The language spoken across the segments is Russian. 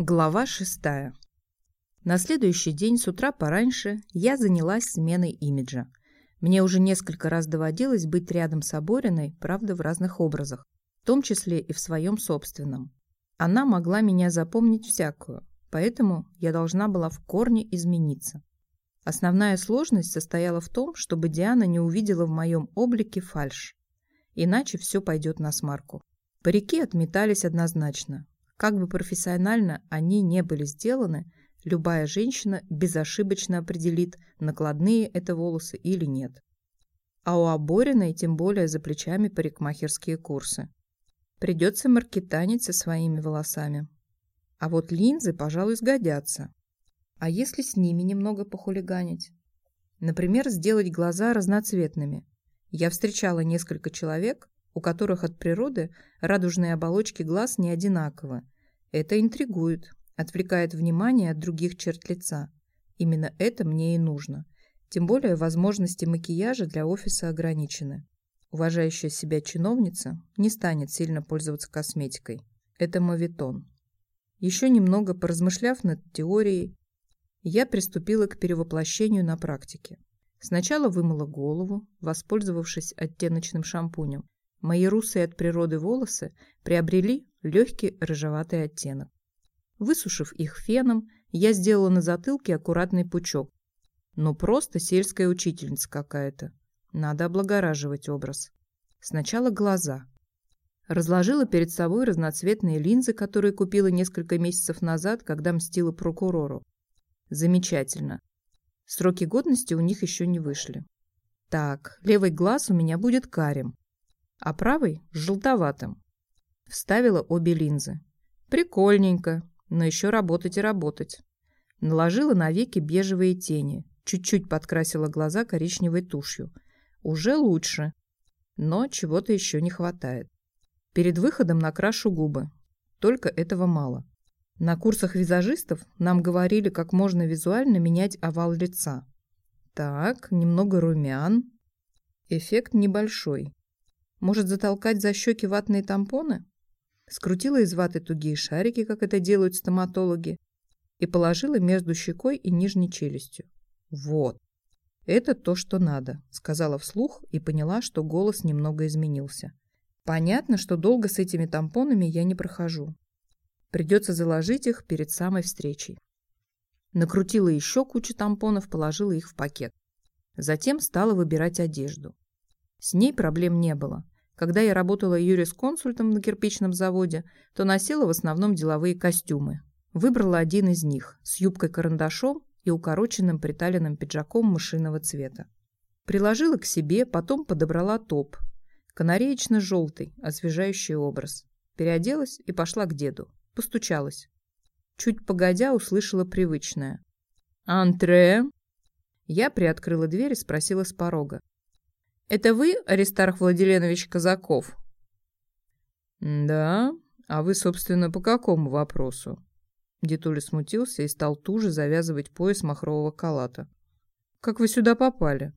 Глава шестая. На следующий день с утра пораньше я занялась сменой имиджа. Мне уже несколько раз доводилось быть рядом с Обориной, правда, в разных образах, в том числе и в своем собственном. Она могла меня запомнить всякую, поэтому я должна была в корне измениться. Основная сложность состояла в том, чтобы Диана не увидела в моем облике фальшь. Иначе все пойдет на смарку. Парики отметались однозначно. Как бы профессионально они не были сделаны, любая женщина безошибочно определит, накладные это волосы или нет. А у Обориной тем более за плечами парикмахерские курсы. Придется маркетанить со своими волосами. А вот линзы, пожалуй, сгодятся. А если с ними немного похулиганить? Например, сделать глаза разноцветными. Я встречала несколько человек, у которых от природы радужные оболочки глаз не одинаковы. Это интригует, отвлекает внимание от других черт лица. Именно это мне и нужно. Тем более возможности макияжа для офиса ограничены. Уважающая себя чиновница не станет сильно пользоваться косметикой. Это мавитон. Еще немного поразмышляв над теорией, я приступила к перевоплощению на практике. Сначала вымыла голову, воспользовавшись оттеночным шампунем, Мои русые от природы волосы приобрели легкий рыжеватый оттенок. Высушив их феном, я сделала на затылке аккуратный пучок. Ну, просто сельская учительница какая-то. Надо облагораживать образ. Сначала глаза. Разложила перед собой разноцветные линзы, которые купила несколько месяцев назад, когда мстила прокурору. Замечательно. Сроки годности у них еще не вышли. Так, левый глаз у меня будет карим, а правый – желтоватым. Вставила обе линзы. Прикольненько, но еще работать и работать. Наложила на веки бежевые тени, чуть-чуть подкрасила глаза коричневой тушью. Уже лучше, но чего-то еще не хватает. Перед выходом накрашу губы. Только этого мало. На курсах визажистов нам говорили, как можно визуально менять овал лица. Так, немного румян. Эффект небольшой. Может, затолкать за щеки ватные тампоны? Скрутила из ваты тугие шарики, как это делают стоматологи, и положила между щекой и нижней челюстью. Вот. Это то, что надо, сказала вслух и поняла, что голос немного изменился. Понятно, что долго с этими тампонами я не прохожу. Придется заложить их перед самой встречей. Накрутила еще кучу тампонов, положила их в пакет. Затем стала выбирать одежду. С ней проблем не было. Когда я работала юрисконсультом на кирпичном заводе, то носила в основном деловые костюмы. Выбрала один из них с юбкой-карандашом и укороченным приталенным пиджаком мышиного цвета. Приложила к себе, потом подобрала топ. Канареечно-желтый, освежающий образ. Переоделась и пошла к деду. Постучалась. Чуть погодя услышала привычное. «Антре?» Я приоткрыла дверь и спросила с порога. Это вы, Аристарх Владиленович Казаков? Да. А вы, собственно, по какому вопросу? Дитуля смутился и стал туже завязывать пояс махрового калата. Как вы сюда попали?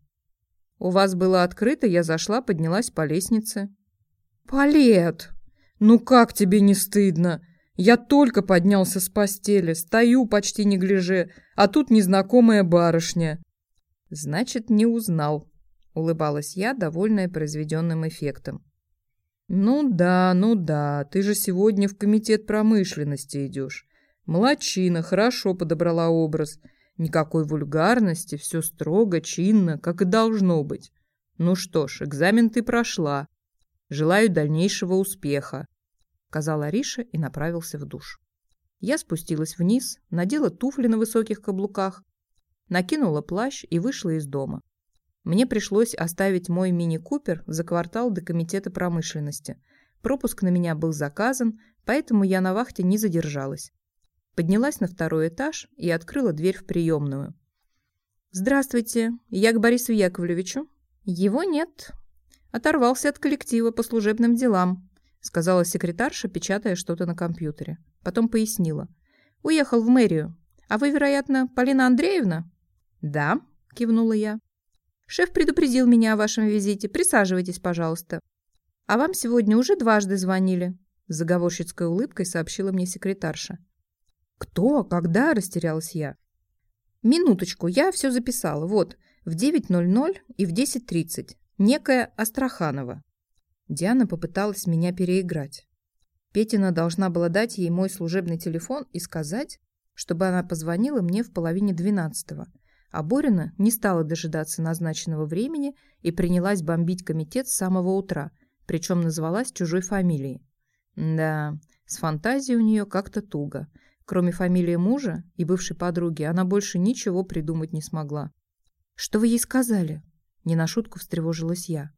У вас было открыто, я зашла, поднялась по лестнице. Палет! Ну как тебе не стыдно? Я только поднялся с постели, стою почти не гляже, а тут незнакомая барышня. Значит, не узнал, — улыбалась я, довольная произведенным эффектом. «Ну да, ну да, ты же сегодня в комитет промышленности идешь. Молодчина, хорошо подобрала образ. Никакой вульгарности, все строго, чинно, как и должно быть. Ну что ж, экзамен ты прошла. Желаю дальнейшего успеха», — сказал Ариша и направился в душ. Я спустилась вниз, надела туфли на высоких каблуках, накинула плащ и вышла из дома. Мне пришлось оставить мой мини-купер за квартал до комитета промышленности. Пропуск на меня был заказан, поэтому я на вахте не задержалась. Поднялась на второй этаж и открыла дверь в приемную. «Здравствуйте, я к Борису Яковлевичу». «Его нет. Оторвался от коллектива по служебным делам», сказала секретарша, печатая что-то на компьютере. Потом пояснила. «Уехал в мэрию. А вы, вероятно, Полина Андреевна?» «Да», кивнула я. Шеф предупредил меня о вашем визите. Присаживайтесь, пожалуйста. А вам сегодня уже дважды звонили, с заговорщицкой улыбкой сообщила мне секретарша. «Кто? Когда?» – растерялась я. «Минуточку, я все записала. Вот, в 9.00 и в 10.30. Некая Астраханова». Диана попыталась меня переиграть. Петина должна была дать ей мой служебный телефон и сказать, чтобы она позвонила мне в половине двенадцатого. А Борина не стала дожидаться назначенного времени и принялась бомбить комитет с самого утра, причем назвалась чужой фамилией. Да, с фантазией у нее как-то туго. Кроме фамилии мужа и бывшей подруги, она больше ничего придумать не смогла. «Что вы ей сказали?» Не на шутку встревожилась я.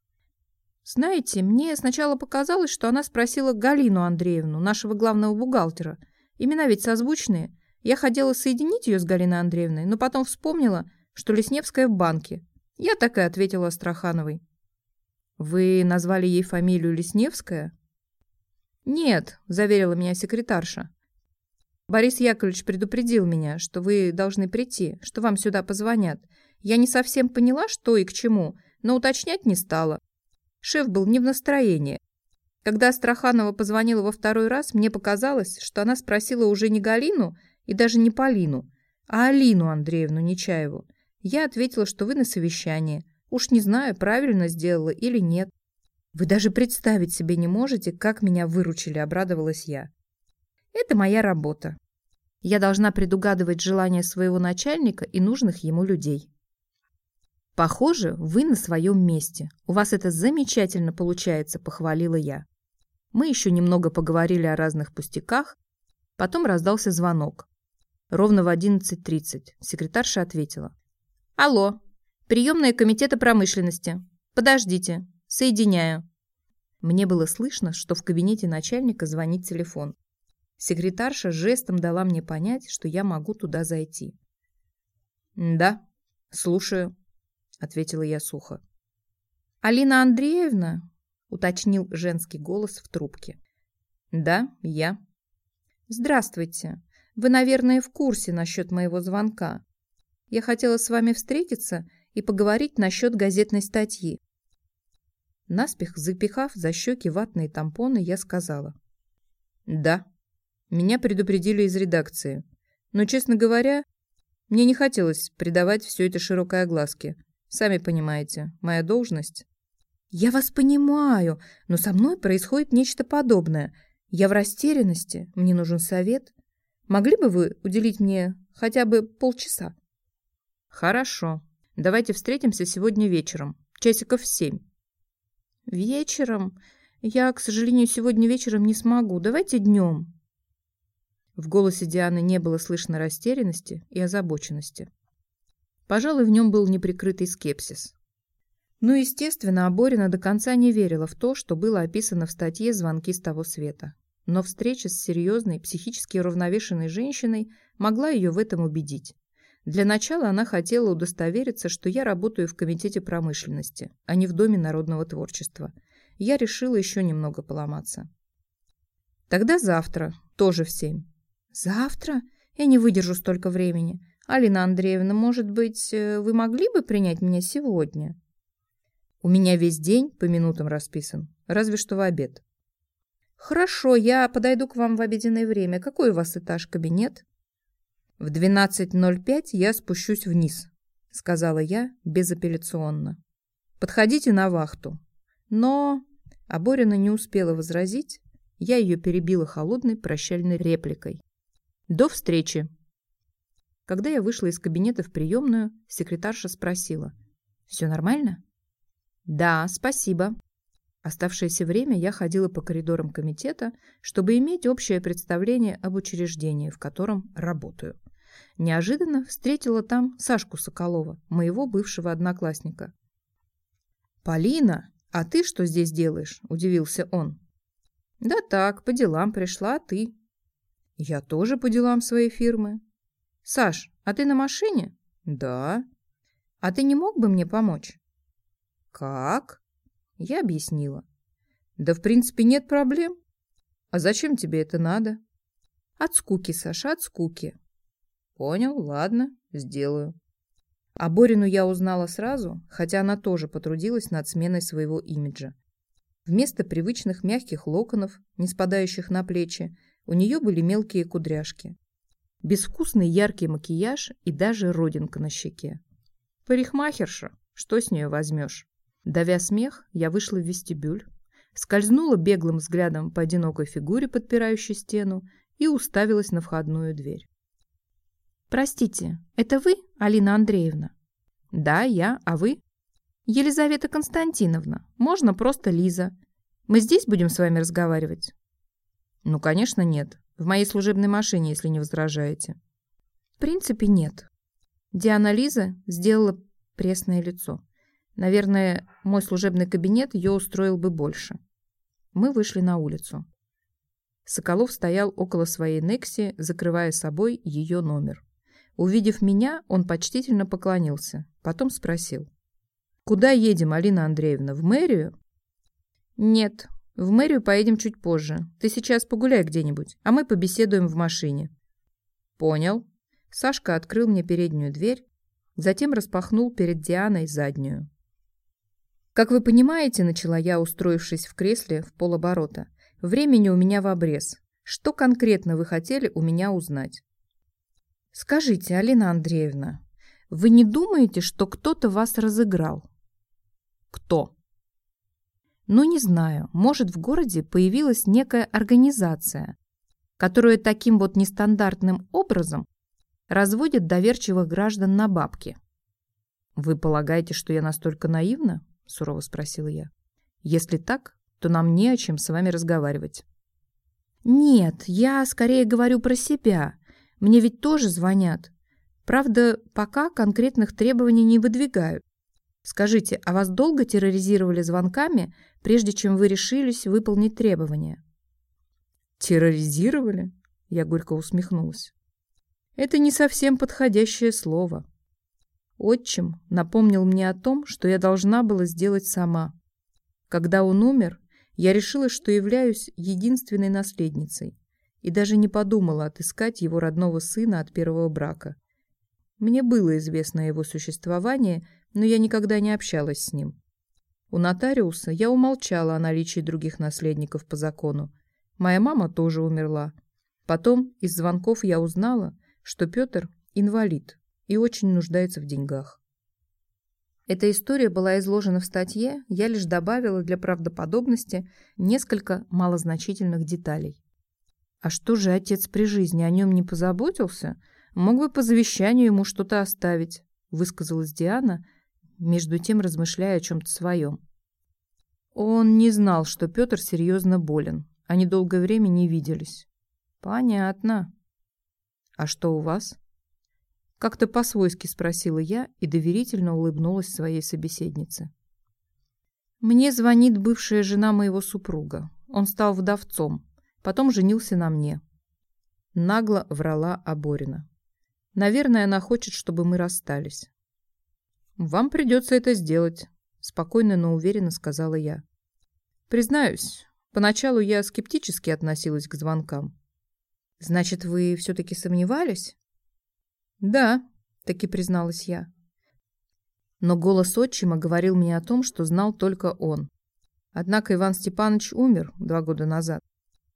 «Знаете, мне сначала показалось, что она спросила Галину Андреевну, нашего главного бухгалтера. Имена ведь созвучные. Я хотела соединить ее с Галиной Андреевной, но потом вспомнила, что Лесневская в банке. Я так и ответила Астрахановой. «Вы назвали ей фамилию Лесневская?» «Нет», — заверила меня секретарша. «Борис Яковлевич предупредил меня, что вы должны прийти, что вам сюда позвонят. Я не совсем поняла, что и к чему, но уточнять не стала. Шеф был не в настроении. Когда Астраханова позвонила во второй раз, мне показалось, что она спросила уже не Галину, и даже не Полину, а Алину Андреевну Нечаеву. Я ответила, что вы на совещании. Уж не знаю, правильно сделала или нет. Вы даже представить себе не можете, как меня выручили, обрадовалась я. Это моя работа. Я должна предугадывать желания своего начальника и нужных ему людей. Похоже, вы на своем месте. У вас это замечательно получается, похвалила я. Мы еще немного поговорили о разных пустяках, потом раздался звонок. Ровно в 11.30 секретарша ответила. «Алло, приемная комитета промышленности. Подождите, соединяю». Мне было слышно, что в кабинете начальника звонит телефон. Секретарша жестом дала мне понять, что я могу туда зайти. «Да, слушаю», — ответила я сухо. «Алина Андреевна?» — уточнил женский голос в трубке. «Да, я». «Здравствуйте. Вы, наверное, в курсе насчет моего звонка. Я хотела с вами встретиться и поговорить насчет газетной статьи. Наспех запихав за щеки ватные тампоны, я сказала. «Да, меня предупредили из редакции. Но, честно говоря, мне не хотелось придавать все это широкой огласке. Сами понимаете, моя должность...» «Я вас понимаю, но со мной происходит нечто подобное. Я в растерянности, мне нужен совет. Могли бы вы уделить мне хотя бы полчаса? Хорошо. Давайте встретимся сегодня вечером. Часиков в семь. Вечером? Я, к сожалению, сегодня вечером не смогу. Давайте днем. В голосе Дианы не было слышно растерянности и озабоченности. Пожалуй, в нем был неприкрытый скепсис. Ну, естественно, Аборина до конца не верила в то, что было описано в статье «Звонки с того света». Но встреча с серьезной, психически уравновешенной женщиной могла ее в этом убедить. Для начала она хотела удостовериться, что я работаю в Комитете промышленности, а не в Доме народного творчества. Я решила еще немного поломаться. Тогда завтра, тоже в семь. Завтра? Я не выдержу столько времени. Алина Андреевна, может быть, э, вы могли бы принять меня сегодня? У меня весь день по минутам расписан, разве что в обед. «Хорошо, я подойду к вам в обеденное время. Какой у вас этаж, кабинет?» «В 12.05 я спущусь вниз», — сказала я безапелляционно. «Подходите на вахту». Но Аборина не успела возразить. Я ее перебила холодной прощальной репликой. «До встречи!» Когда я вышла из кабинета в приемную, секретарша спросила. «Все нормально?» «Да, спасибо», Оставшееся время я ходила по коридорам комитета, чтобы иметь общее представление об учреждении, в котором работаю. Неожиданно встретила там Сашку Соколова, моего бывшего одноклассника. «Полина, а ты что здесь делаешь?» – удивился он. «Да так, по делам пришла, а ты?» «Я тоже по делам своей фирмы». «Саш, а ты на машине?» «Да». «А ты не мог бы мне помочь?» «Как?» Я объяснила. Да, в принципе, нет проблем. А зачем тебе это надо? От скуки, Саша, от скуки. Понял, ладно, сделаю. А Борину я узнала сразу, хотя она тоже потрудилась над сменой своего имиджа. Вместо привычных мягких локонов, не спадающих на плечи, у нее были мелкие кудряшки. безвкусный яркий макияж и даже родинка на щеке. Парикмахерша, что с нее возьмешь? Давя смех, я вышла в вестибюль, скользнула беглым взглядом по одинокой фигуре, подпирающей стену, и уставилась на входную дверь. «Простите, это вы, Алина Андреевна?» «Да, я, а вы?» «Елизавета Константиновна, можно просто Лиза. Мы здесь будем с вами разговаривать?» «Ну, конечно, нет. В моей служебной машине, если не возражаете». «В принципе, нет». Диана Лиза сделала пресное лицо. Наверное, мой служебный кабинет ее устроил бы больше. Мы вышли на улицу. Соколов стоял около своей Некси, закрывая собой ее номер. Увидев меня, он почтительно поклонился, потом спросил. «Куда едем, Алина Андреевна, в мэрию?» «Нет, в мэрию поедем чуть позже. Ты сейчас погуляй где-нибудь, а мы побеседуем в машине». «Понял». Сашка открыл мне переднюю дверь, затем распахнул перед Дианой заднюю. «Как вы понимаете, — начала я, устроившись в кресле в полоборота, — времени у меня в обрез. Что конкретно вы хотели у меня узнать?» «Скажите, Алина Андреевна, вы не думаете, что кто-то вас разыграл?» «Кто?» «Ну, не знаю. Может, в городе появилась некая организация, которая таким вот нестандартным образом разводит доверчивых граждан на бабки». «Вы полагаете, что я настолько наивна?» — сурово спросила я. «Если так, то нам не о чем с вами разговаривать». «Нет, я скорее говорю про себя. Мне ведь тоже звонят. Правда, пока конкретных требований не выдвигают. Скажите, а вас долго терроризировали звонками, прежде чем вы решились выполнить требования?» «Терроризировали?» — я горько усмехнулась. «Это не совсем подходящее слово. Отчим напомнил мне о том, что я должна была сделать сама. Когда он умер, я решила, что являюсь единственной наследницей, и даже не подумала отыскать его родного сына от первого брака. Мне было известно его существовании, но я никогда не общалась с ним. У нотариуса я умолчала о наличии других наследников по закону. Моя мама тоже умерла. Потом из звонков я узнала, что Петр – инвалид, и очень нуждается в деньгах. Эта история была изложена в статье, я лишь добавила для правдоподобности несколько малозначительных деталей. А что же отец при жизни о нем не позаботился? Мог бы по завещанию ему что-то оставить, высказалась Диана, между тем размышляя о чем-то своем. Он не знал, что Петр серьезно болен. Они долгое время не виделись. Понятно. А что у вас? Как-то по-свойски спросила я и доверительно улыбнулась своей собеседнице. Мне звонит бывшая жена моего супруга. Он стал вдовцом, потом женился на мне. Нагло врала Аборина. Наверное, она хочет, чтобы мы расстались. «Вам придется это сделать», — спокойно, но уверенно сказала я. «Признаюсь, поначалу я скептически относилась к звонкам». «Значит, вы все-таки сомневались?» «Да», — таки призналась я. Но голос отчима говорил мне о том, что знал только он. Однако Иван Степанович умер два года назад.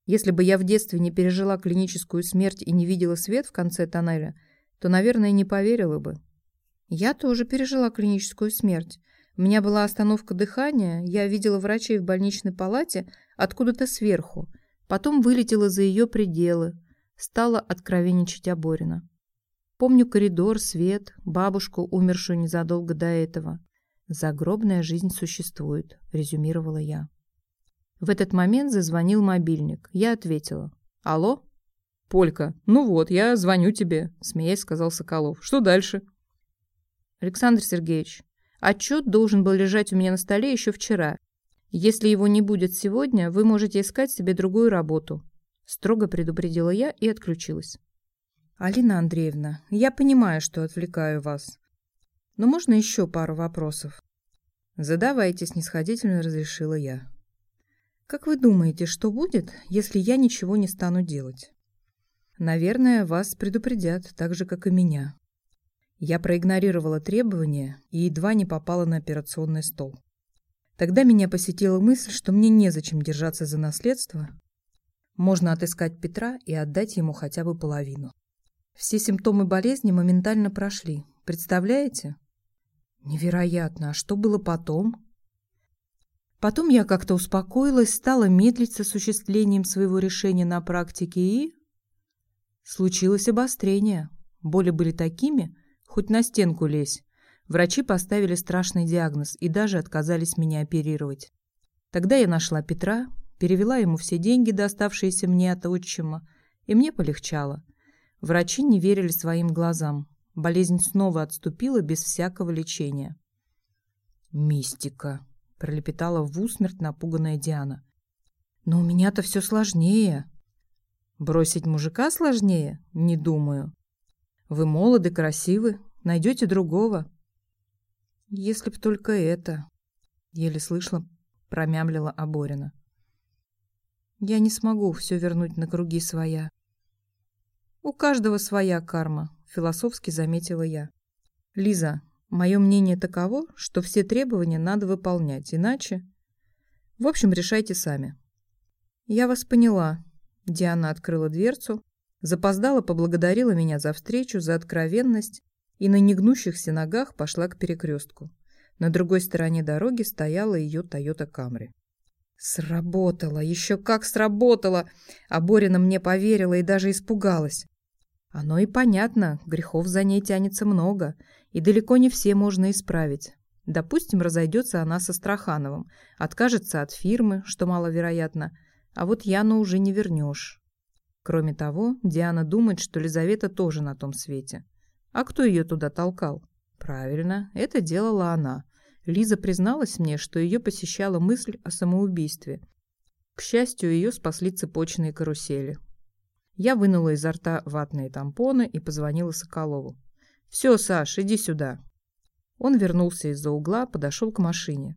Если бы я в детстве не пережила клиническую смерть и не видела свет в конце тоннеля, то, наверное, не поверила бы. Я тоже пережила клиническую смерть. У меня была остановка дыхания, я видела врачей в больничной палате откуда-то сверху, потом вылетела за ее пределы, стала откровенничать Оборина. Помню коридор, свет, бабушку, умершую незадолго до этого. «Загробная жизнь существует», — резюмировала я. В этот момент зазвонил мобильник. Я ответила. «Алло?» «Полька, ну вот, я звоню тебе», — смеясь сказал Соколов. «Что дальше?» «Александр Сергеевич, отчет должен был лежать у меня на столе еще вчера. Если его не будет сегодня, вы можете искать себе другую работу», — строго предупредила я и отключилась. «Алина Андреевна, я понимаю, что отвлекаю вас. Но можно еще пару вопросов?» «Задавайте», — снисходительно разрешила я. «Как вы думаете, что будет, если я ничего не стану делать?» «Наверное, вас предупредят, так же, как и меня». Я проигнорировала требования и едва не попала на операционный стол. Тогда меня посетила мысль, что мне незачем держаться за наследство. Можно отыскать Петра и отдать ему хотя бы половину. Все симптомы болезни моментально прошли. Представляете? Невероятно. А что было потом? Потом я как-то успокоилась, стала медлить с осуществлением своего решения на практике и... Случилось обострение. Боли были такими, хоть на стенку лезь. Врачи поставили страшный диагноз и даже отказались меня оперировать. Тогда я нашла Петра, перевела ему все деньги, доставшиеся мне от отчима, и мне полегчало. Врачи не верили своим глазам. Болезнь снова отступила без всякого лечения. «Мистика», — пролепетала в усмерть напуганная Диана. «Но у меня-то все сложнее». «Бросить мужика сложнее? Не думаю. Вы молоды, красивы, найдете другого». «Если б только это», — еле слышно промямлила Аборина. «Я не смогу все вернуть на круги своя». «У каждого своя карма», — философски заметила я. «Лиза, мое мнение таково, что все требования надо выполнять, иначе...» «В общем, решайте сами». «Я вас поняла». Диана открыла дверцу, запоздала, поблагодарила меня за встречу, за откровенность и на негнущихся ногах пошла к перекрестку. На другой стороне дороги стояла ее Тойота Камри. Сработало, еще как сработало! А Борина мне поверила и даже испугалась. Оно и понятно, грехов за ней тянется много, и далеко не все можно исправить. Допустим, разойдется она со Страхановым, откажется от фирмы, что маловероятно, а вот Яну уже не вернешь. Кроме того, Диана думает, что Лизавета тоже на том свете. А кто ее туда толкал? Правильно, это делала она. Лиза призналась мне, что ее посещала мысль о самоубийстве. К счастью, ее спасли цепочные карусели. Я вынула изо рта ватные тампоны и позвонила Соколову. «Все, Саш, иди сюда». Он вернулся из-за угла, подошел к машине.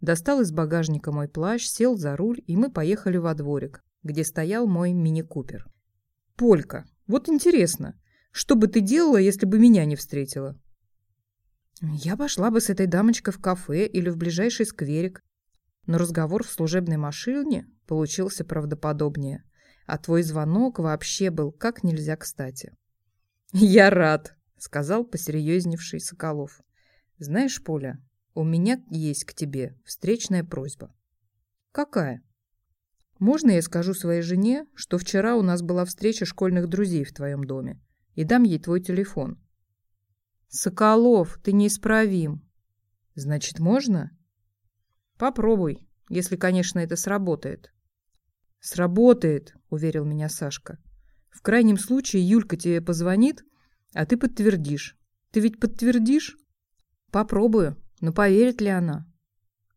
Достал из багажника мой плащ, сел за руль, и мы поехали во дворик, где стоял мой мини-купер. «Полька, вот интересно, что бы ты делала, если бы меня не встретила?» Я пошла бы с этой дамочкой в кафе или в ближайший скверик. Но разговор в служебной машине получился правдоподобнее. А твой звонок вообще был как нельзя кстати. «Я рад», — сказал посерьезневший Соколов. «Знаешь, Поля, у меня есть к тебе встречная просьба». «Какая?» «Можно я скажу своей жене, что вчера у нас была встреча школьных друзей в твоем доме, и дам ей твой телефон?» «Соколов, ты неисправим». «Значит, можно?» «Попробуй, если, конечно, это сработает». «Сработает», — уверил меня Сашка. «В крайнем случае Юлька тебе позвонит, а ты подтвердишь. Ты ведь подтвердишь?» «Попробую, но поверит ли она?»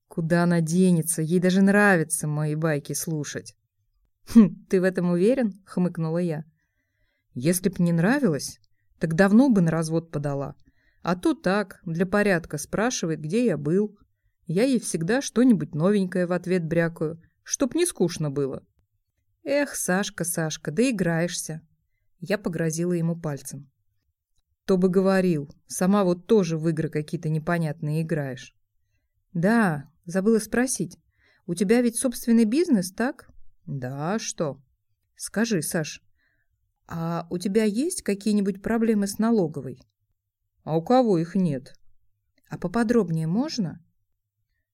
«Куда она денется? Ей даже нравится мои байки слушать». «Хм, ты в этом уверен?» — хмыкнула я. «Если б не нравилось, так давно бы на развод подала. А то так, для порядка, спрашивает, где я был. Я ей всегда что-нибудь новенькое в ответ брякаю, чтоб не скучно было. Эх, Сашка, Сашка, да играешься. Я погрозила ему пальцем. Кто бы говорил, сама вот тоже в игры какие-то непонятные играешь. Да, забыла спросить. У тебя ведь собственный бизнес, так? Да, что? Скажи, Саш, а у тебя есть какие-нибудь проблемы с налоговой? А у кого их нет? А поподробнее можно?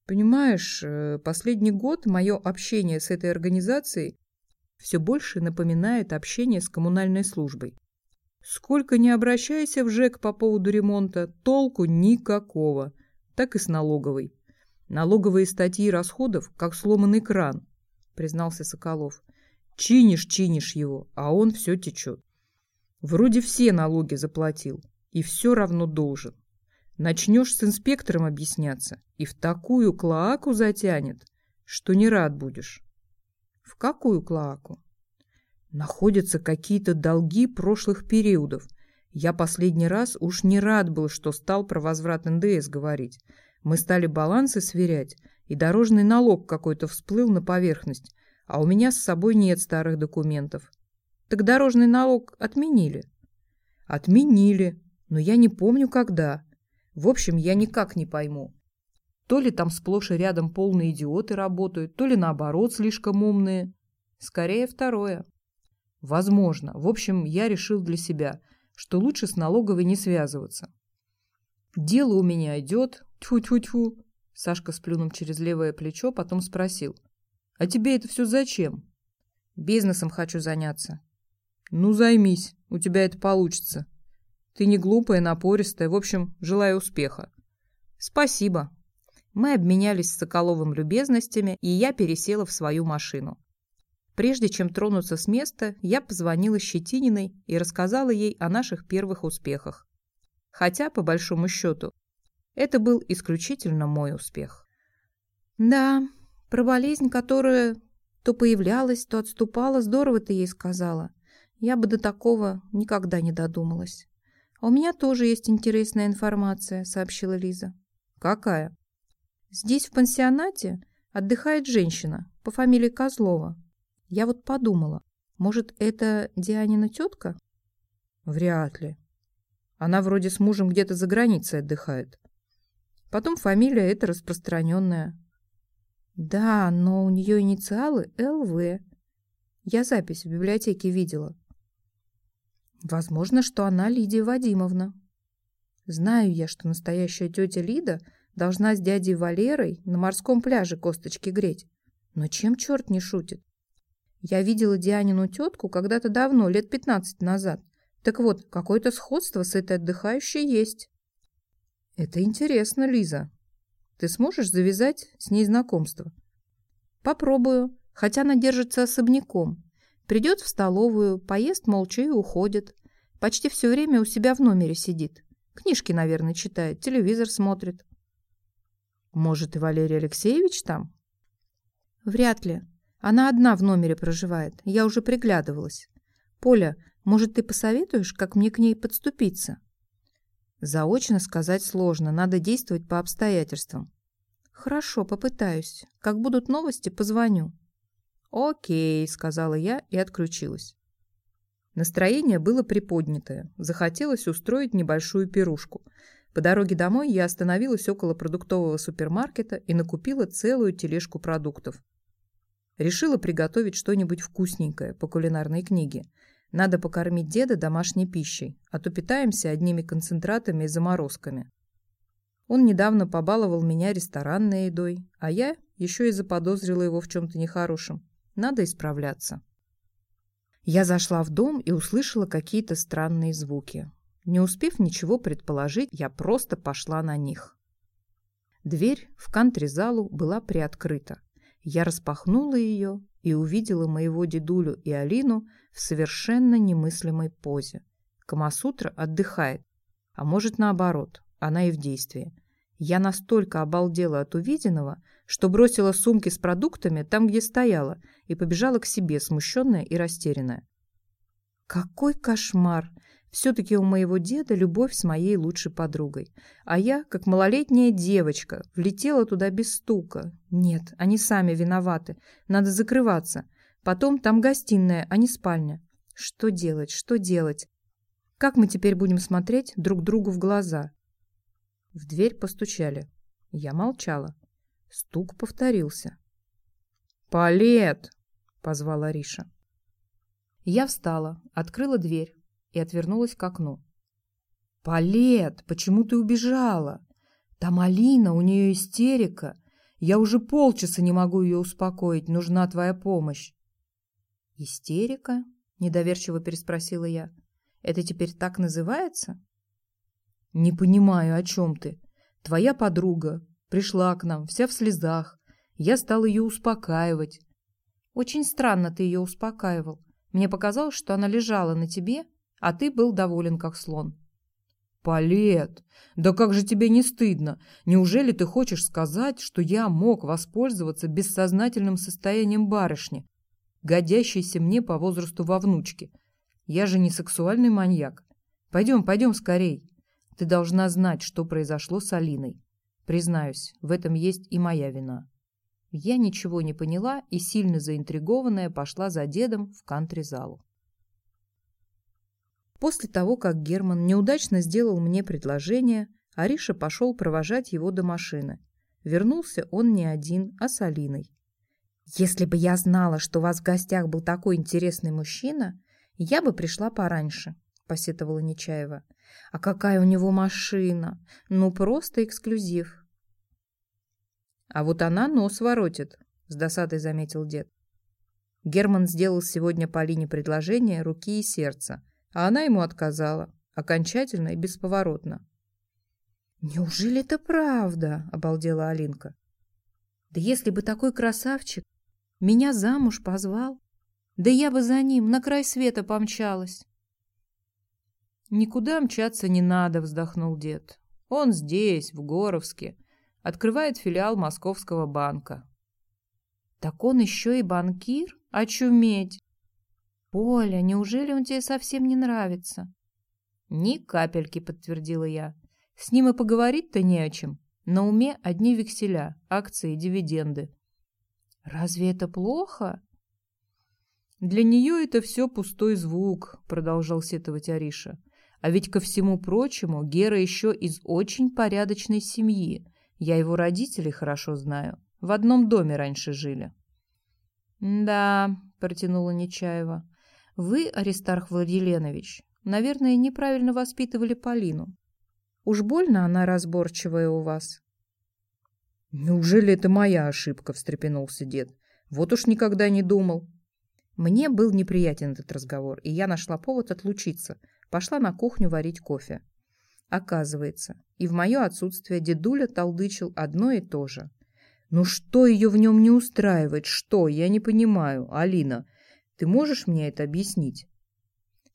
Понимаешь, э, последний год мое общение с этой организацией все больше напоминает общение с коммунальной службой. Сколько не обращайся в ЖЭК по поводу ремонта, толку никакого. Так и с налоговой. Налоговые статьи расходов, как сломанный кран, признался Соколов. Чинишь, чинишь его, а он все течет. Вроде все налоги заплатил, и все равно должен. Начнешь с инспектором объясняться, и в такую клоаку затянет, что не рад будешь. В какую клоаку? Находятся какие-то долги прошлых периодов. Я последний раз уж не рад был, что стал про возврат НДС говорить. Мы стали балансы сверять, и дорожный налог какой-то всплыл на поверхность, а у меня с собой нет старых документов. Так дорожный налог отменили. Отменили, но я не помню, когда. В общем, я никак не пойму. То ли там сплошь и рядом полные идиоты работают, то ли наоборот слишком умные. Скорее второе. Возможно. В общем, я решил для себя. что лучше с налоговой не связываться. Дело у меня идет, тьфу-тьфу-тьфу. Сашка сплюнул через левое плечо, потом спросил. А тебе это все зачем? Бизнесом хочу заняться. Ну, займись, у тебя это получится. Ты не глупая, напористая, в общем, желаю успеха. Спасибо. Мы обменялись с Соколовым любезностями, и я пересела в свою машину. Прежде чем тронуться с места, я позвонила Щетининой и рассказала ей о наших первых успехах. Хотя, по большому счету, это был исключительно мой успех. Да, про болезнь, которая то появлялась, то отступала, здорово ты ей сказала. Я бы до такого никогда не додумалась. А у меня тоже есть интересная информация, сообщила Лиза. Какая? Здесь, в пансионате, отдыхает женщина по фамилии Козлова. Я вот подумала, может, это Дианина тетка? Вряд ли. Она вроде с мужем где-то за границей отдыхает. Потом фамилия эта распространенная. Да, но у нее инициалы ЛВ. Я запись в библиотеке видела. Возможно, что она Лидия Вадимовна. Знаю я, что настоящая тетя Лида должна с дядей Валерой на морском пляже косточки греть. Но чем черт не шутит? Я видела Дианину тетку когда-то давно, лет пятнадцать назад. Так вот, какое-то сходство с этой отдыхающей есть. Это интересно, Лиза. Ты сможешь завязать с ней знакомство? Попробую, хотя она держится особняком. Придет в столовую, поест молча и уходит. Почти все время у себя в номере сидит. Книжки, наверное, читает, телевизор смотрит. Может, и Валерий Алексеевич там? Вряд ли. Она одна в номере проживает. Я уже приглядывалась. Поля, может, ты посоветуешь, как мне к ней подступиться? Заочно сказать сложно, надо действовать по обстоятельствам. Хорошо, попытаюсь. Как будут новости, позвоню. Окей, сказала я и отключилась. Настроение было приподнятое. Захотелось устроить небольшую пирушку. По дороге домой я остановилась около продуктового супермаркета и накупила целую тележку продуктов. Решила приготовить что-нибудь вкусненькое по кулинарной книге. Надо покормить деда домашней пищей, а то питаемся одними концентратами и заморозками. Он недавно побаловал меня ресторанной едой, а я еще и заподозрила его в чем-то нехорошем. Надо исправляться. Я зашла в дом и услышала какие-то странные звуки. Не успев ничего предположить, я просто пошла на них. Дверь в кантри-залу была приоткрыта. Я распахнула ее и увидела моего дедулю и Алину в совершенно немыслимой позе. Камасутра отдыхает, а может наоборот, она и в действии. Я настолько обалдела от увиденного, что бросила сумки с продуктами там, где стояла, и побежала к себе, смущенная и растерянная. Какой кошмар! Все-таки у моего деда любовь с моей лучшей подругой. А я, как малолетняя девочка, влетела туда без стука. Нет, они сами виноваты. Надо закрываться. Потом там гостиная, а не спальня. Что делать, что делать? Как мы теперь будем смотреть друг другу в глаза? В дверь постучали. Я молчала. Стук повторился. «Палет!» — позвала Риша. Я встала, открыла дверь и отвернулась к окну. «Палет, почему ты убежала? Там Алина, у нее истерика. Я уже полчаса не могу ее успокоить, нужна твоя помощь». «Истерика?» – недоверчиво переспросила я. «Это теперь так называется?» «Не понимаю, о чем ты. Твоя подруга пришла к нам, вся в слезах. Я стал ее успокаивать». «Очень странно ты ее успокаивал. Мне показалось, что она лежала на тебе, а ты был доволен, как слон». «Палет, да как же тебе не стыдно? Неужели ты хочешь сказать, что я мог воспользоваться бессознательным состоянием барышни, годящейся мне по возрасту во внучке? Я же не сексуальный маньяк. Пойдем, пойдем скорей. Ты должна знать, что произошло с Алиной. Признаюсь, в этом есть и моя вина». Я ничего не поняла и, сильно заинтригованная, пошла за дедом в кантри-залу. После того, как Герман неудачно сделал мне предложение, Ариша пошел провожать его до машины. Вернулся он не один, а с Алиной. «Если бы я знала, что у вас в гостях был такой интересный мужчина, я бы пришла пораньше», посетовала Нечаева. «А какая у него машина! Ну, просто эксклюзив!» «А вот она нос воротит», — с досадой заметил дед. Герман сделал сегодня Полине предложение руки и сердца, а она ему отказала, окончательно и бесповоротно. «Неужели это правда?» — обалдела Алинка. «Да если бы такой красавчик меня замуж позвал, да я бы за ним на край света помчалась». «Никуда мчаться не надо», — вздохнул дед. «Он здесь, в Горовске, открывает филиал Московского банка». «Так он еще и банкир? Очуметь!» «Поля, неужели он тебе совсем не нравится?» «Ни капельки», — подтвердила я. С ним и поговорить-то не о чем. На уме одни векселя, акции, дивиденды. Разве это плохо? Для нее это все пустой звук, продолжал сетовать Ариша. А ведь ко всему прочему, Гера еще из очень порядочной семьи. Я его родителей хорошо знаю. В одном доме раньше жили. Да, протянула Нечаева. Вы, Аристарх Владиленович, наверное, неправильно воспитывали Полину. Уж больно она разборчивая у вас. Неужели это моя ошибка, встрепенулся дед. Вот уж никогда не думал. Мне был неприятен этот разговор, и я нашла повод отлучиться. Пошла на кухню варить кофе. Оказывается, и в мое отсутствие дедуля толдычил одно и то же. Ну что ее в нем не устраивает? Что? Я не понимаю. Алина, ты можешь мне это объяснить?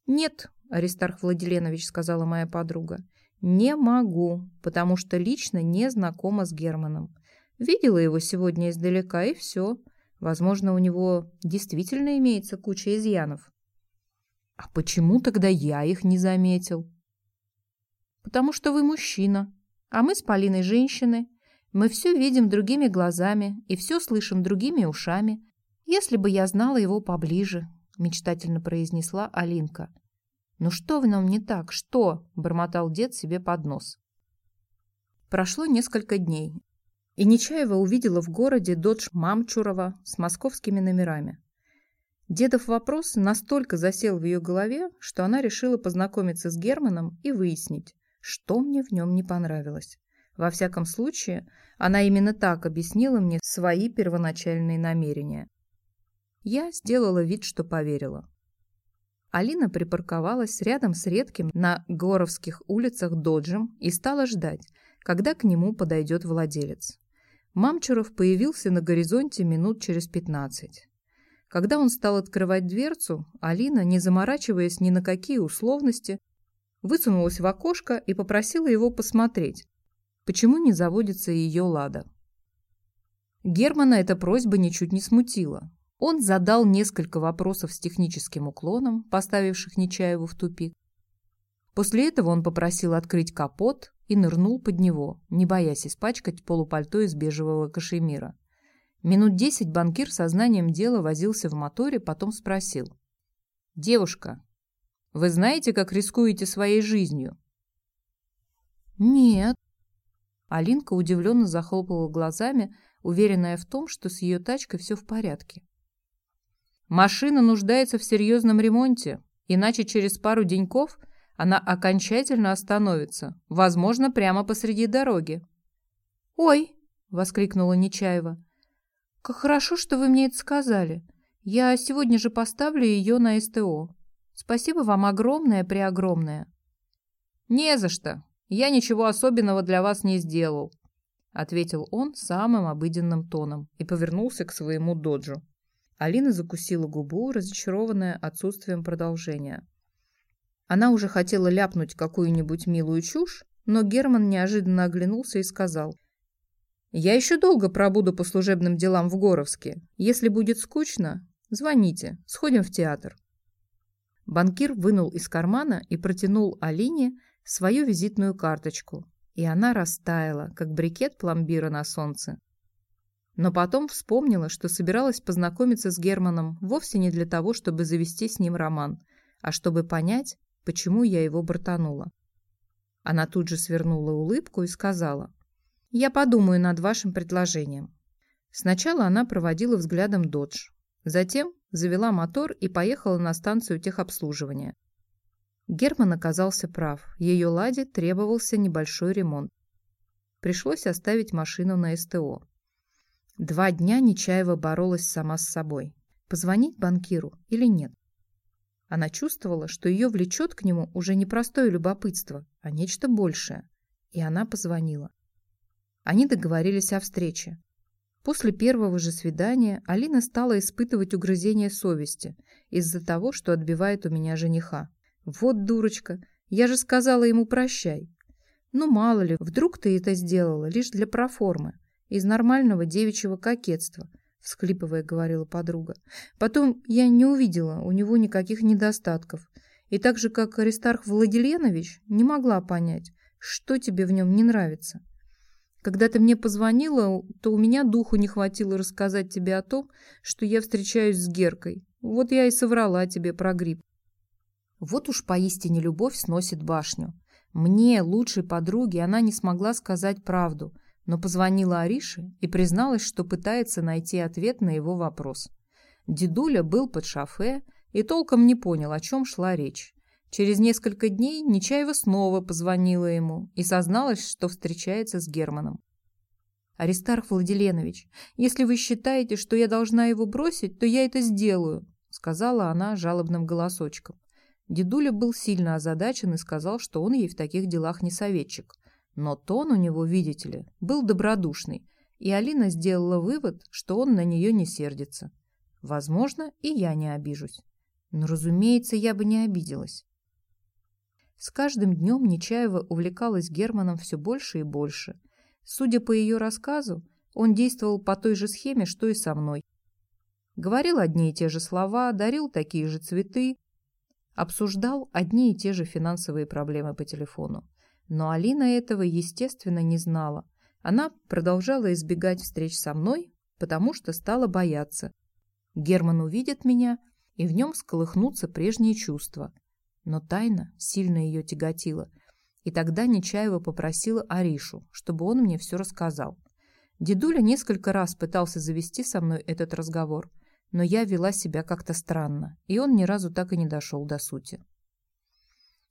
Нет, Аристарх Владиленович, сказала моя подруга. Не могу, потому что лично не знакома с Германом. Видела его сегодня издалека, и все. Возможно, у него действительно имеется куча изъянов. А почему тогда я их не заметил? Потому что вы мужчина, а мы с Полиной женщины. Мы все видим другими глазами и все слышим другими ушами. Если бы я знала его поближе, мечтательно произнесла Алинка. «Ну что в нем не так? Что?» – бормотал дед себе под нос. Прошло несколько дней, и Нечаева увидела в городе додж Мамчурова с московскими номерами. Дедов вопрос настолько засел в ее голове, что она решила познакомиться с Германом и выяснить, что мне в нем не понравилось. Во всяком случае, она именно так объяснила мне свои первоначальные намерения. Я сделала вид, что поверила. Алина припарковалась рядом с редким на Горовских улицах доджем и стала ждать, когда к нему подойдет владелец. Мамчуров появился на горизонте минут через пятнадцать. Когда он стал открывать дверцу, Алина, не заморачиваясь ни на какие условности, высунулась в окошко и попросила его посмотреть, почему не заводится ее лада. Германа эта просьба ничуть не смутила. Он задал несколько вопросов с техническим уклоном, поставивших Нечаеву в тупик. После этого он попросил открыть капот и нырнул под него, не боясь испачкать полупальто из бежевого кашемира. Минут десять банкир сознанием дела возился в моторе, потом спросил. «Девушка, вы знаете, как рискуете своей жизнью?» «Нет». Алинка удивленно захлопала глазами, уверенная в том, что с ее тачкой все в порядке. Машина нуждается в серьезном ремонте, иначе через пару деньков она окончательно остановится, возможно, прямо посреди дороги. «Ой!» — воскликнула Нечаева. «Как хорошо, что вы мне это сказали. Я сегодня же поставлю ее на СТО. Спасибо вам огромное-преогромное». «Не за что. Я ничего особенного для вас не сделал», — ответил он самым обыденным тоном и повернулся к своему доджу. Алина закусила губу, разочарованная отсутствием продолжения. Она уже хотела ляпнуть какую-нибудь милую чушь, но Герман неожиданно оглянулся и сказал. «Я еще долго пробуду по служебным делам в Горовске. Если будет скучно, звоните, сходим в театр». Банкир вынул из кармана и протянул Алине свою визитную карточку, и она растаяла, как брикет пломбира на солнце. Но потом вспомнила, что собиралась познакомиться с Германом вовсе не для того, чтобы завести с ним роман, а чтобы понять, почему я его бортанула. Она тут же свернула улыбку и сказала, «Я подумаю над вашим предложением». Сначала она проводила взглядом «Додж», затем завела мотор и поехала на станцию техобслуживания. Герман оказался прав. Ее ладе требовался небольшой ремонт. Пришлось оставить машину на СТО. Два дня Нечаева боролась сама с собой. Позвонить банкиру или нет? Она чувствовала, что ее влечет к нему уже не простое любопытство, а нечто большее. И она позвонила. Они договорились о встрече. После первого же свидания Алина стала испытывать угрызение совести из-за того, что отбивает у меня жениха. Вот дурочка, я же сказала ему прощай. Ну мало ли, вдруг ты это сделала лишь для проформы, из нормального девичьего кокетства – всхлипывая, говорила подруга. Потом я не увидела у него никаких недостатков. И так же, как Аристарх Владиленович, не могла понять, что тебе в нем не нравится. Когда ты мне позвонила, то у меня духу не хватило рассказать тебе о том, что я встречаюсь с Геркой. Вот я и соврала тебе про грипп. Вот уж поистине любовь сносит башню. Мне, лучшей подруге, она не смогла сказать правду – но позвонила Арише и призналась, что пытается найти ответ на его вопрос. Дедуля был под шофе и толком не понял, о чем шла речь. Через несколько дней Нечаева снова позвонила ему и созналась, что встречается с Германом. «Аристарх Владиленович, если вы считаете, что я должна его бросить, то я это сделаю», сказала она жалобным голосочком. Дедуля был сильно озадачен и сказал, что он ей в таких делах не советчик – но тон у него, видите ли, был добродушный, и Алина сделала вывод, что он на нее не сердится. Возможно, и я не обижусь. Но, разумеется, я бы не обиделась. С каждым днем Нечаева увлекалась Германом все больше и больше. Судя по ее рассказу, он действовал по той же схеме, что и со мной. Говорил одни и те же слова, дарил такие же цветы, обсуждал одни и те же финансовые проблемы по телефону. Но Алина этого, естественно, не знала. Она продолжала избегать встреч со мной, потому что стала бояться. Герман увидит меня, и в нем сколыхнутся прежние чувства. Но тайна сильно ее тяготила, и тогда Нечаева попросила Аришу, чтобы он мне все рассказал. Дедуля несколько раз пытался завести со мной этот разговор, но я вела себя как-то странно, и он ни разу так и не дошел до сути.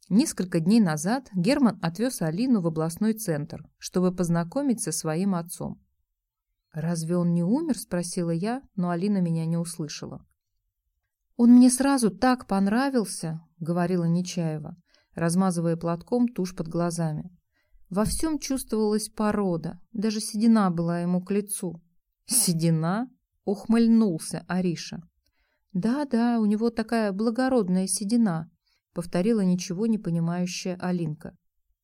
Несколько дней назад Герман отвез Алину в областной центр, чтобы познакомить со своим отцом. «Разве он не умер?» – спросила я, но Алина меня не услышала. «Он мне сразу так понравился», – говорила Нечаева, размазывая платком тушь под глазами. Во всем чувствовалась порода, даже седина была ему к лицу. «Седина?» – ухмыльнулся Ариша. «Да-да, у него такая благородная седина», повторила ничего не понимающая Алинка.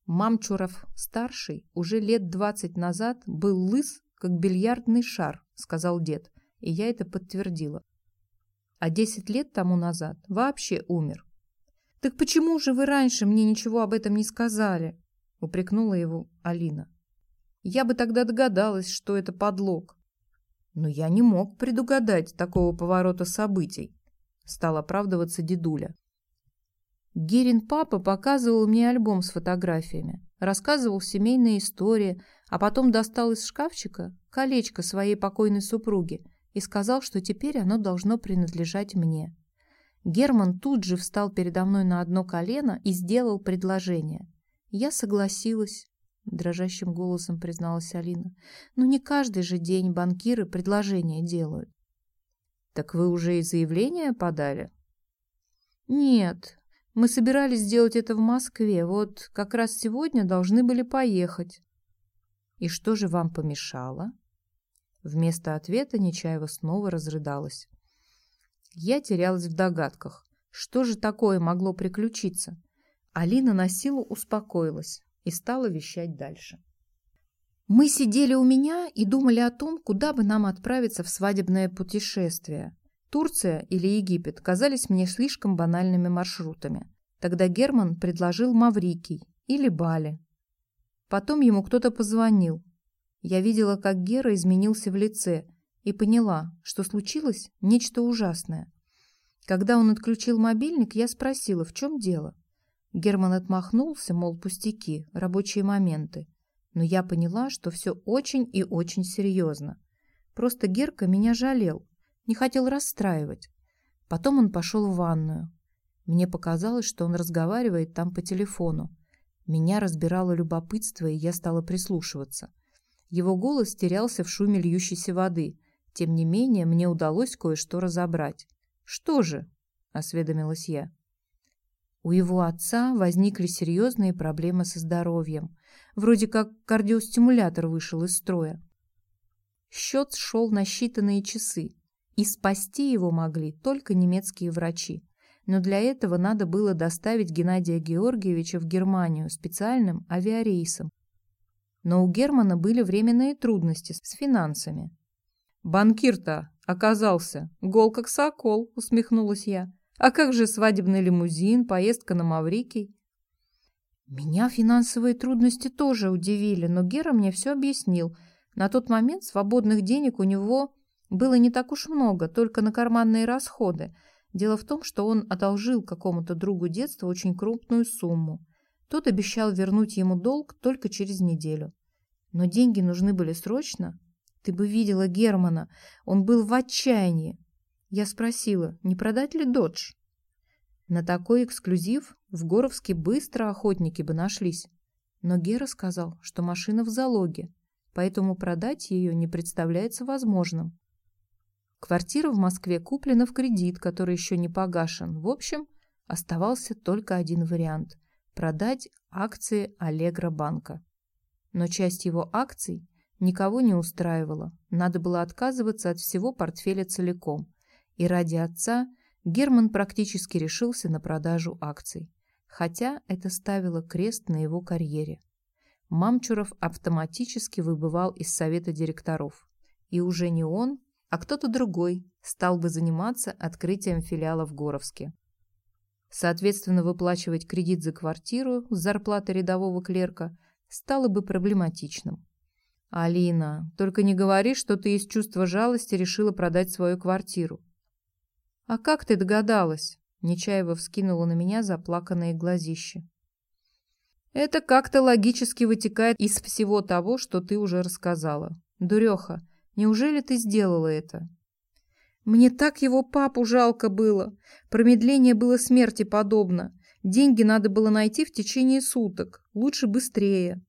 Мамчуров старший уже лет двадцать назад был лыс, как бильярдный шар, сказал дед, и я это подтвердила. А десять лет тому назад вообще умер. Так почему же вы раньше мне ничего об этом не сказали? упрекнула его Алина. Я бы тогда догадалась, что это подлог. Но я не мог предугадать такого поворота событий, стал оправдываться дедуля. Герин папа показывал мне альбом с фотографиями, рассказывал семейные истории, а потом достал из шкафчика колечко своей покойной супруги и сказал, что теперь оно должно принадлежать мне. Герман тут же встал передо мной на одно колено и сделал предложение. Я согласилась, дрожащим голосом призналась Алина. Но не каждый же день банкиры предложения делают. Так вы уже и заявление подали? Нет, мы собирались сделать это в Москве, вот как раз сегодня должны были поехать. И что же вам помешало? Вместо ответа Нечаева снова разрыдалась. Я терялась в догадках. Что же такое могло приключиться? Алина на силу успокоилась и стала вещать дальше. Мы сидели у меня и думали о том, куда бы нам отправиться в свадебное путешествие. Турция или Египет казались мне слишком банальными маршрутами. Тогда Герман предложил Маврикий или Бали. Потом ему кто-то позвонил. Я видела, как Гера изменился в лице и поняла, что случилось нечто ужасное. Когда он отключил мобильник, я спросила, в чем дело. Герман отмахнулся, мол, пустяки, рабочие моменты. Но я поняла, что все очень и очень серьезно. Просто Герка меня жалел, не хотел расстраивать. Потом он пошел в ванную. Мне показалось, что он разговаривает там по телефону. Меня разбирало любопытство, и я стала прислушиваться. Его голос терялся в шуме льющейся воды. Тем не менее, мне удалось кое-что разобрать. «Что же?» — осведомилась я. У его отца возникли серьезные проблемы со здоровьем. Вроде как кардиостимулятор вышел из строя. Счет шел на считанные часы, и спасти его могли только немецкие врачи. Но для этого надо было доставить Геннадия Георгиевича в Германию специальным авиарейсом. Но у Германа были временные трудности с финансами. «Банкир-то оказался, гол как сокол», — усмехнулась я. А как же свадебный лимузин, поездка на Маврикий? Меня финансовые трудности тоже удивили, но Гера мне все объяснил. На тот момент свободных денег у него было не так уж много, только на карманные расходы. Дело в том, что он одолжил какому-то другу детства очень крупную сумму. Тот обещал вернуть ему долг только через неделю. Но деньги нужны были срочно. Ты бы видела Германа, он был в отчаянии. Я спросила, не продать ли додж? На такой эксклюзив в Горовске быстро охотники бы нашлись. Но Гера сказал, что машина в залоге, поэтому продать ее не представляется возможным. Квартира в Москве куплена в кредит, который еще не погашен. В общем, оставался только один вариант – продать акции Аллегро банка. Но часть его акций никого не устраивала. Надо было отказываться от всего портфеля целиком и ради отца Герман практически решился на продажу акций, хотя это ставило крест на его карьере. Мамчуров автоматически выбывал из совета директоров, и уже не он, а кто-то другой стал бы заниматься открытием филиала в Горовске. Соответственно, выплачивать кредит за квартиру с зарплаты рядового клерка стало бы проблематичным. «Алина, только не говори, что ты из чувства жалости решила продать свою квартиру. «А как ты догадалась?» Нечаева вскинула на меня заплаканные глазища. «Это как-то логически вытекает из всего того, что ты уже рассказала. Дуреха, неужели ты сделала это?» «Мне так его папу жалко было. Промедление было смерти подобно. Деньги надо было найти в течение суток. Лучше быстрее.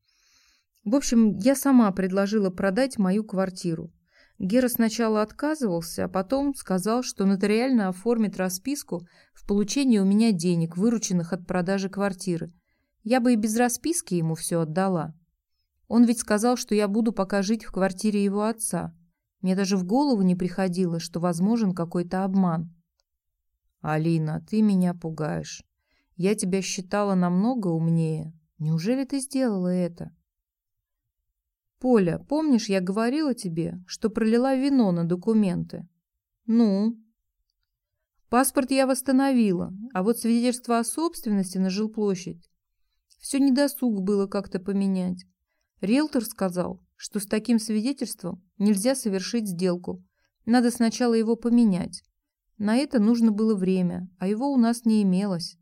В общем, я сама предложила продать мою квартиру. Гера сначала отказывался, а потом сказал, что нотариально оформит расписку в получении у меня денег, вырученных от продажи квартиры. Я бы и без расписки ему все отдала. Он ведь сказал, что я буду пока жить в квартире его отца. Мне даже в голову не приходило, что возможен какой-то обман. «Алина, ты меня пугаешь. Я тебя считала намного умнее. Неужели ты сделала это?» «Поля, помнишь, я говорила тебе, что пролила вино на документы?» «Ну?» «Паспорт я восстановила, а вот свидетельство о собственности на жилплощадь все недосуг было как-то поменять. Риэлтор сказал, что с таким свидетельством нельзя совершить сделку. Надо сначала его поменять. На это нужно было время, а его у нас не имелось.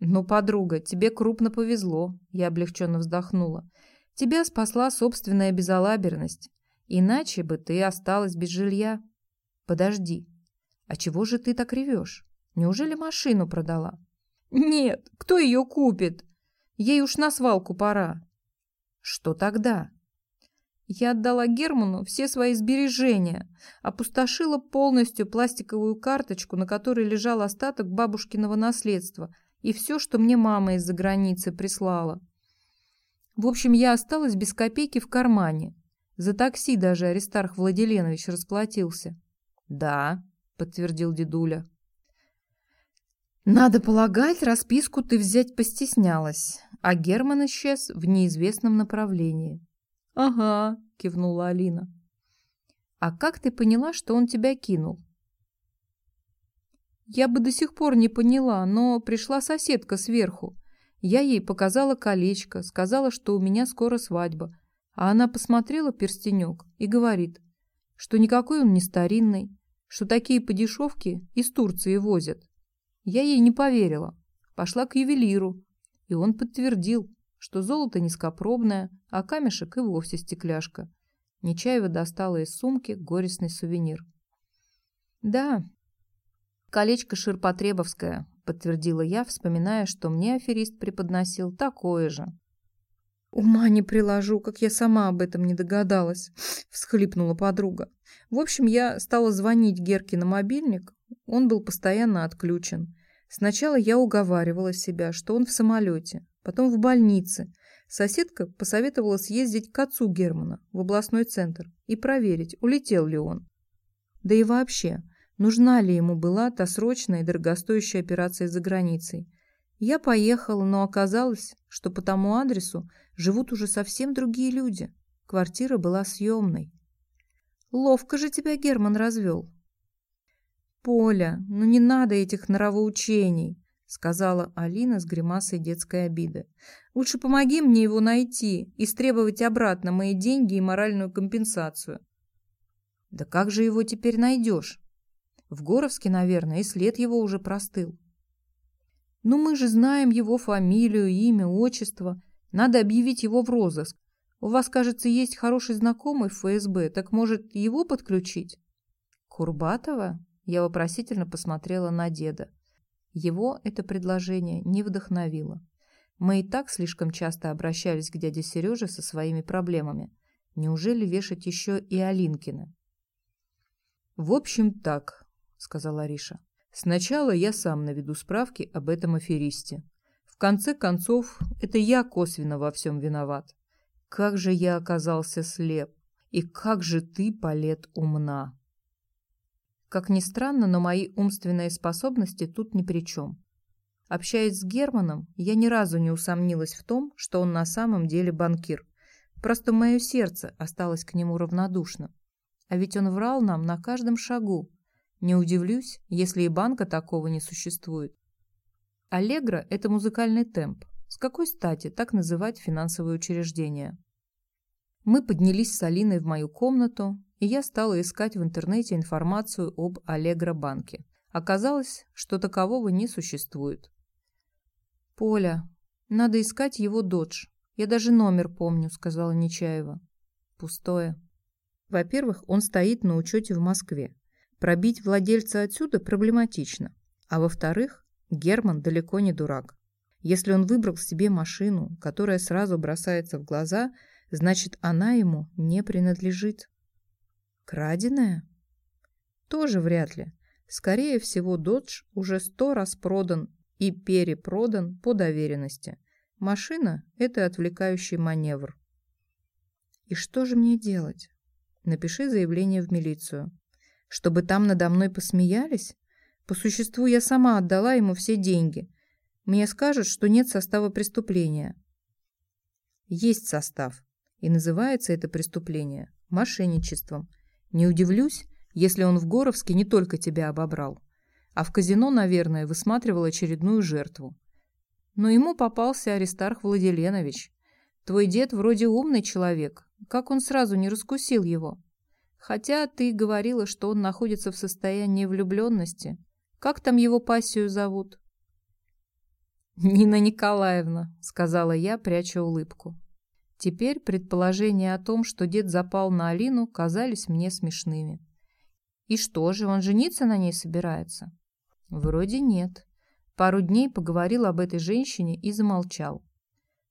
«Ну, подруга, тебе крупно повезло», — я облегченно вздохнула. Тебя спасла собственная безалаберность. Иначе бы ты осталась без жилья. Подожди, а чего же ты так ревешь? Неужели машину продала? Нет, кто ее купит? Ей уж на свалку пора. Что тогда? Я отдала Герману все свои сбережения, опустошила полностью пластиковую карточку, на которой лежал остаток бабушкиного наследства и все, что мне мама из-за границы прислала. В общем, я осталась без копейки в кармане. За такси даже Аристарх Владиленович расплатился. «Да», — подтвердил дедуля. «Надо полагать, расписку ты взять постеснялась, а Герман исчез в неизвестном направлении». «Ага», — кивнула Алина. «А как ты поняла, что он тебя кинул?» «Я бы до сих пор не поняла, но пришла соседка сверху. Я ей показала колечко, сказала, что у меня скоро свадьба. А она посмотрела перстенек и говорит, что никакой он не старинный, что такие подешевки из Турции возят. Я ей не поверила. Пошла к ювелиру, и он подтвердил, что золото низкопробное, а камешек и вовсе стекляшка. Нечаева достала из сумки горестный сувенир. Да, Колечко ширпотребовское, подтвердила я, вспоминая, что мне аферист преподносил такое же. «Ума не приложу, как я сама об этом не догадалась», — всхлипнула подруга. В общем, я стала звонить Герке на мобильник, он был постоянно отключен. Сначала я уговаривала себя, что он в самолете, потом в больнице. Соседка посоветовала съездить к отцу Германа в областной центр и проверить, улетел ли он. Да и вообще, нужна ли ему была та срочная и дорогостоящая операция за границей. Я поехала, но оказалось, что по тому адресу живут уже совсем другие люди. Квартира была съемной. Ловко же тебя Герман развел. Поля, ну не надо этих нравоучений, сказала Алина с гримасой детской обиды. Лучше помоги мне его найти и стребовать обратно мои деньги и моральную компенсацию. Да как же его теперь найдешь? В Горовске, наверное, и след его уже простыл. Ну мы же знаем его фамилию, имя, отчество. Надо объявить его в розыск. У вас, кажется, есть хороший знакомый в ФСБ, так может его подключить? Курбатова? Я вопросительно посмотрела на деда. Его это предложение не вдохновило. Мы и так слишком часто обращались к дяде Сереже со своими проблемами. Неужели вешать еще и Алинкина? «В общем, так», — сказала Ариша. «Сначала я сам наведу справки об этом аферисте конце концов, это я косвенно во всем виноват. Как же я оказался слеп, и как же ты, Палет, умна. Как ни странно, но мои умственные способности тут ни при чем. Общаясь с Германом, я ни разу не усомнилась в том, что он на самом деле банкир. Просто мое сердце осталось к нему равнодушным. А ведь он врал нам на каждом шагу. Не удивлюсь, если и банка такого не существует. Аллегро – это музыкальный темп. С какой стати так называть финансовые учреждения? Мы поднялись с Алиной в мою комнату, и я стала искать в интернете информацию об Аллегро банке. Оказалось, что такового не существует. «Поля, надо искать его додж. Я даже номер помню», — сказала Нечаева. «Пустое. Во-первых, он стоит на учете в Москве. Пробить владельца отсюда проблематично. А во-вторых, Герман далеко не дурак. Если он выбрал себе машину, которая сразу бросается в глаза, значит, она ему не принадлежит. Краденая? Тоже вряд ли. Скорее всего, Додж уже сто раз продан и перепродан по доверенности. Машина – это отвлекающий маневр. И что же мне делать? Напиши заявление в милицию. Чтобы там надо мной посмеялись? По существу я сама отдала ему все деньги. Мне скажут, что нет состава преступления. Есть состав. И называется это преступление мошенничеством. Не удивлюсь, если он в Горовске не только тебя обобрал, а в казино, наверное, высматривал очередную жертву. Но ему попался Аристарх Владиленович. Твой дед вроде умный человек. Как он сразу не раскусил его? Хотя ты говорила, что он находится в состоянии влюбленности. Как там его пассию зовут? Нина Николаевна, сказала я, пряча улыбку. Теперь предположения о том, что дед запал на Алину, казались мне смешными. И что же, он жениться на ней собирается? Вроде нет. Пару дней поговорил об этой женщине и замолчал.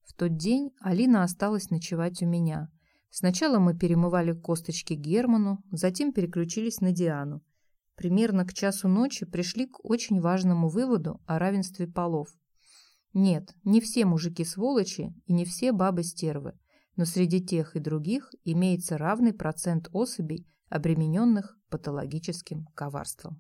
В тот день Алина осталась ночевать у меня. Сначала мы перемывали косточки Герману, затем переключились на Диану примерно к часу ночи пришли к очень важному выводу о равенстве полов. Нет, не все мужики сволочи и не все бабы стервы, но среди тех и других имеется равный процент особей, обремененных патологическим коварством.